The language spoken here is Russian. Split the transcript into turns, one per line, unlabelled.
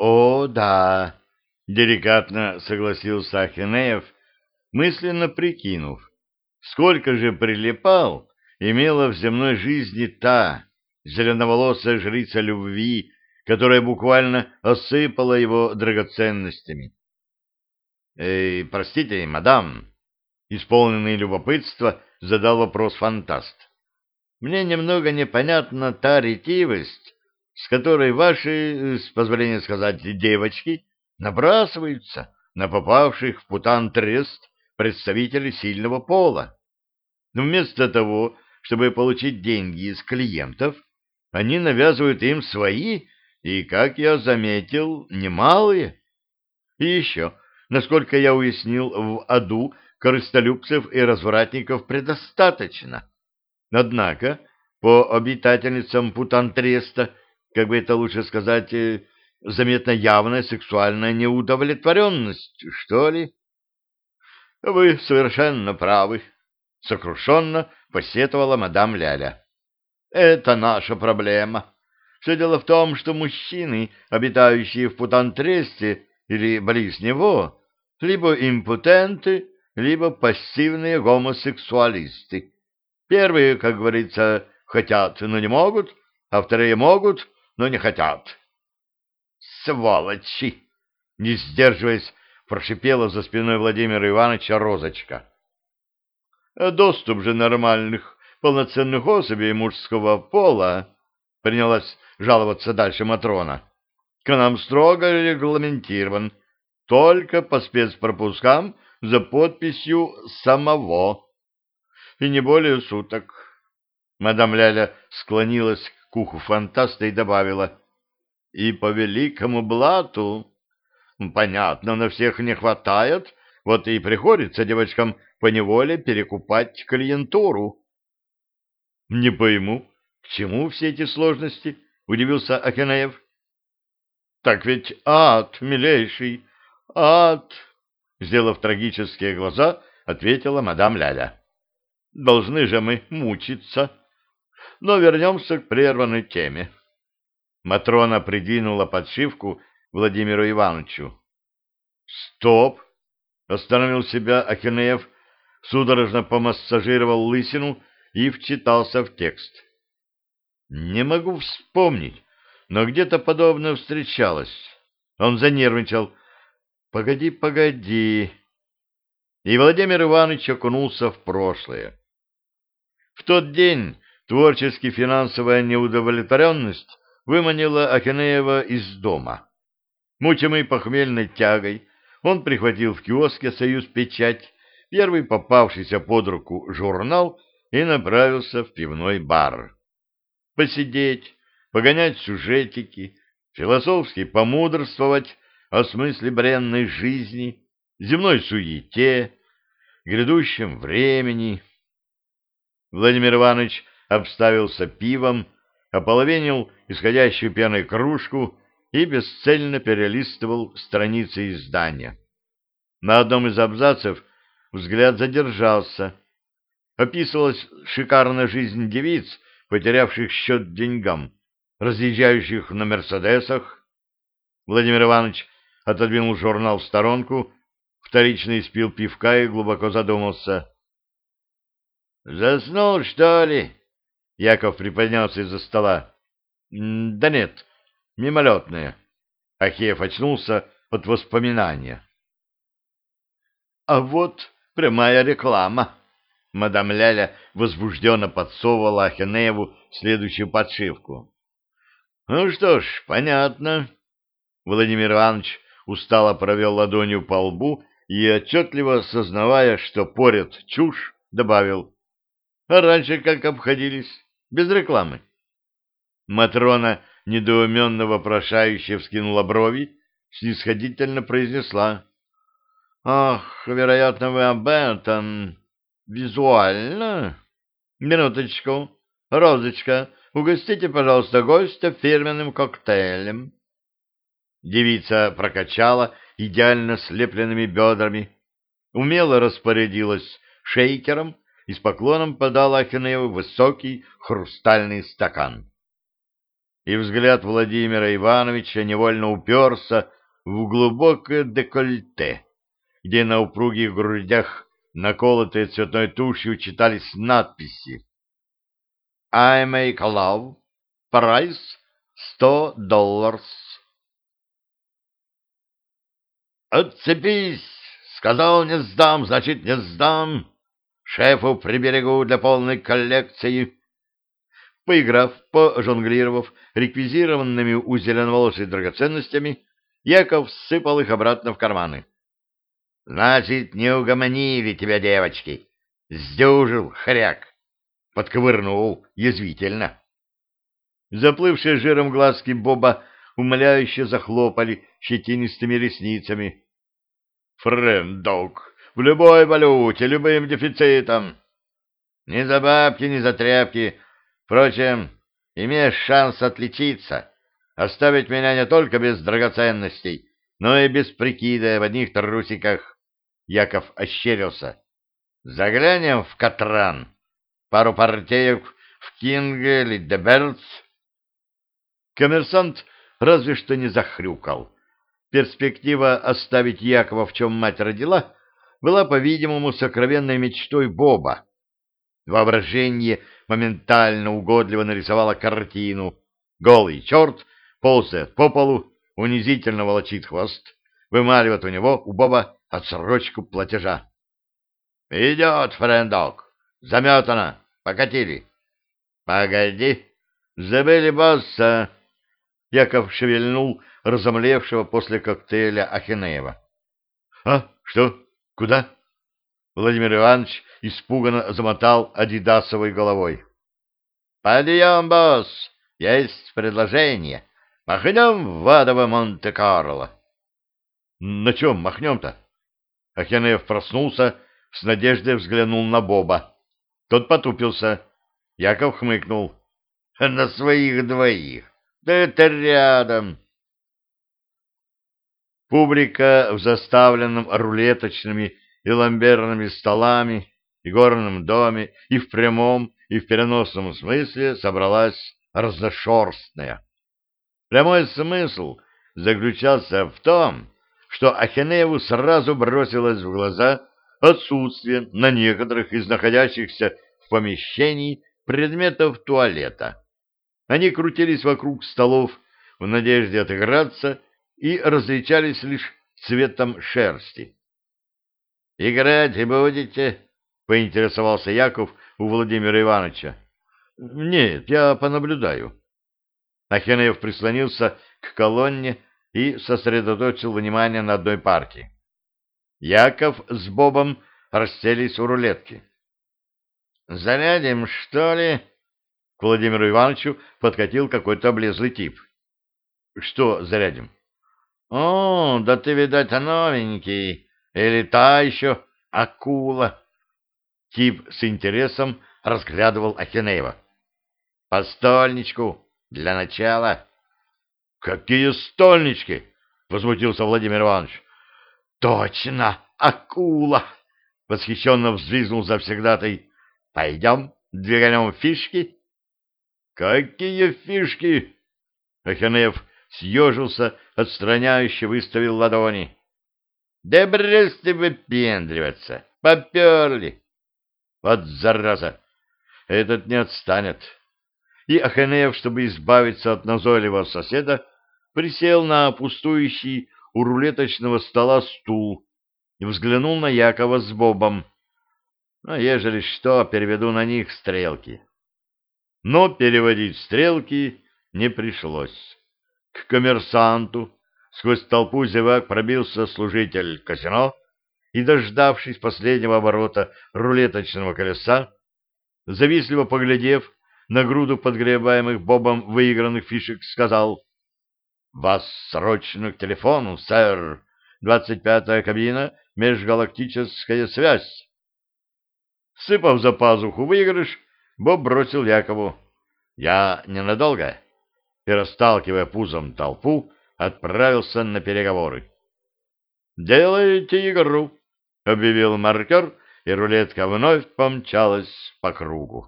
О, да, деликатно согласился Ахинеев, мысленно прикинув, сколько же прилипал имела в земной жизни та зеленоволосая жрица любви, которая буквально осыпала его драгоценностями. «Эй, простите, мадам», — исполненный любопытства, задал вопрос фантаст. «Мне немного непонятна та ретивость, с которой ваши, с позволения сказать, девочки набрасываются на попавших в путан трест представителей сильного пола. Но вместо того, чтобы получить деньги из клиентов, они навязывают им свои, и, как я заметил, немалые. И еще, насколько я уяснил, в аду корыстолюбцев и развратников предостаточно. Однако, по обитательницам Путантреста, как бы это лучше сказать, э, заметна явная сексуальная неудовлетворенность, что ли? — Вы совершенно правы, — сокрушенно посетовала мадам Ляля. — Это наша проблема. Все дело в том, что мужчины, обитающие в Путантресте или близ него, либо импотенты, либо пассивные гомосексуалисты. Первые, как говорится, хотят, но не могут, а вторые могут, но не хотят. «Сволочи!» — не сдерживаясь, прошипела за спиной Владимира Ивановича розочка. «Доступ же нормальных, полноценных особей мужского пола», — принялась жаловаться дальше Матрона, — «к нам строго регламентирован, только по спецпропускам за подписью самого. И не более суток». Мадам Ляля склонилась к уху фантаста и добавила, «И по великому блату...» Понятно, на всех не хватает, вот и приходится девочкам поневоле перекупать клиентуру. — Не пойму, к чему все эти сложности? — удивился Акинеев. — Так ведь ад, милейший, ад! — сделав трагические глаза, ответила мадам Ляля. — Должны же мы мучиться. Но вернемся к прерванной теме. Матрона придвинула подшивку Владимиру Ивановичу. «Стоп!» — остановил себя Ахинеев, судорожно помассажировал лысину и вчитался в текст. «Не могу вспомнить, но где-то подобное встречалось». Он занервничал. «Погоди, погоди!» И Владимир Иванович окунулся в прошлое. В тот день творчески-финансовая неудовлетворенность выманила Ахинеева из дома. Мучимый похмельной тягой, он прихватил в киоске «Союз Печать» первый попавшийся под руку журнал и направился в пивной бар. Посидеть, погонять сюжетики, философски помудрствовать о смысле бренной жизни, земной суете, грядущем времени. Владимир Иванович обставился пивом, ополовинил исходящую пеной кружку и бесцельно перелистывал страницы издания. На одном из абзацев взгляд задержался. Описывалась шикарная жизнь девиц, потерявших счет деньгам, разъезжающих на «Мерседесах». Владимир Иванович отодвинул журнал в сторонку, вторично испил пивка и глубоко задумался. «Заснул, что ли?» Яков приподнялся из-за стола. «Да нет, мимолетное. Ахеев очнулся от воспоминания. А вот прямая реклама. Мадам Ляля возбужденно подсовывала Ахенееву следующую подшивку. Ну что ж, понятно. Владимир Иванович устало провел ладонью по лбу и, отчетливо осознавая, что порят чушь, добавил. А раньше как обходились? Без рекламы. Матрона недоуменно вопрошающе вскинула брови, снисходительно произнесла. — Ах, вероятно, вы об этом... Визуально? Минуточку. Розочка, угостите, пожалуйста, гостя фирменным коктейлем. Девица прокачала идеально слепленными бедрами, умело распорядилась шейкером и с поклоном подала Ахинееву высокий хрустальный стакан. и взгляд Владимира Ивановича невольно уперся в глубокое декольте, где на упругих грудях, наколотые цветной тушью, читались надписи «I make love, price сто долларов». «Отцепись!» Сказал, не сдам, значит, не сдам. Шефу приберегу для полной коллекции. Поиграв, пожонглировав реквизированными у зеленоволосой драгоценностями, Яков сыпал их обратно в карманы. — Значит, не угомонили тебя девочки. Сдюжил, хряк. Подковырнул язвительно. Заплывшие жиром глазки Боба умоляюще захлопали щетинистыми ресницами. Френдок, в любой валюте, любым дефицитом. Ни за бабки, ни за тряпки. Впрочем, имеешь шанс отличиться, оставить меня не только без драгоценностей, но и без прикида в одних трусиках. Яков ощерился. Заглянем в Катран. Пару партеек в Кинг или Деберц. Коммерсант разве что не захрюкал. Перспектива оставить Якова, в чем мать родила, была, по-видимому, сокровенной мечтой Боба. Воображение моментально угодливо нарисовало картину. Голый черт ползает по полу, унизительно волочит хвост, вымаливает у него, у Боба, отсрочку платежа. — Идет, френдок, заметано, покатили. — Погоди, забыли босса. Яков шевельнул разомлевшего после коктейля Ахинеева. — А, что? Куда? Владимир Иванович испуганно замотал адидасовой головой. — Подъем, босс! Есть предложение. Махнем в Адово Монте-Карло. — На чем махнем-то? Ахинеев проснулся, с надеждой взглянул на Боба. Тот потупился. Яков хмыкнул. — На своих двоих. Да это рядом. Публика в заставленном рулеточными и ламберными столами и горном доме и в прямом, и в переносном смысле собралась разношерстная. Прямой смысл заключался в том, что Ахенееву сразу бросилось в глаза отсутствие на некоторых из находящихся в помещении предметов туалета. Они крутились вокруг столов в надежде отыграться и различались лишь цветом шерсти. — Играть будете? — поинтересовался Яков у Владимира Ивановича. — Нет, я понаблюдаю. Ахенеев прислонился к колонне и сосредоточил внимание на одной партии. Яков с Бобом расселись у рулетки. — Зарядим, что ли? К Владимиру Ивановичу подкатил какой-то облезлый тип. — Что зарядим? — о, да ты, видать, новенький. Или та еще акула. Тип с интересом разглядывал Ахинеева. По стольничку, для начала. Какие стольнички? Возмутился Владимир Иванович. Точно, акула! Восхищенно взвизгнул завсегдатай. Пойдем, двиганем фишки. Какие фишки? Ахинеев съежился, отстраняюще выставил ладони. — Да брось ты выпендриваться! Поперли! Вот зараза! Этот не отстанет. И Аханеев, чтобы избавиться от назойливого соседа, присел на пустующий у рулеточного стола стул и взглянул на Якова с Бобом. А ежели что, переведу на них стрелки. Но переводить стрелки не пришлось. К коммерсанту сквозь толпу зевак пробился служитель казино и, дождавшись последнего оборота рулеточного колеса, завистливо поглядев на груду подгребаемых Бобом выигранных фишек, сказал «Вас срочно к телефону, сэр! Двадцать пятая кабина, межгалактическая связь!» Сыпав за пазуху выигрыш, Боб бросил Якову. «Я ненадолго» и, расталкивая пузом толпу, отправился на переговоры. «Делайте игру», — объявил маркер, и рулетка вновь помчалась по кругу.